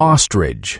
ostrich.